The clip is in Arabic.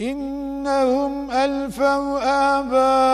إنهم ألفوا آباءهم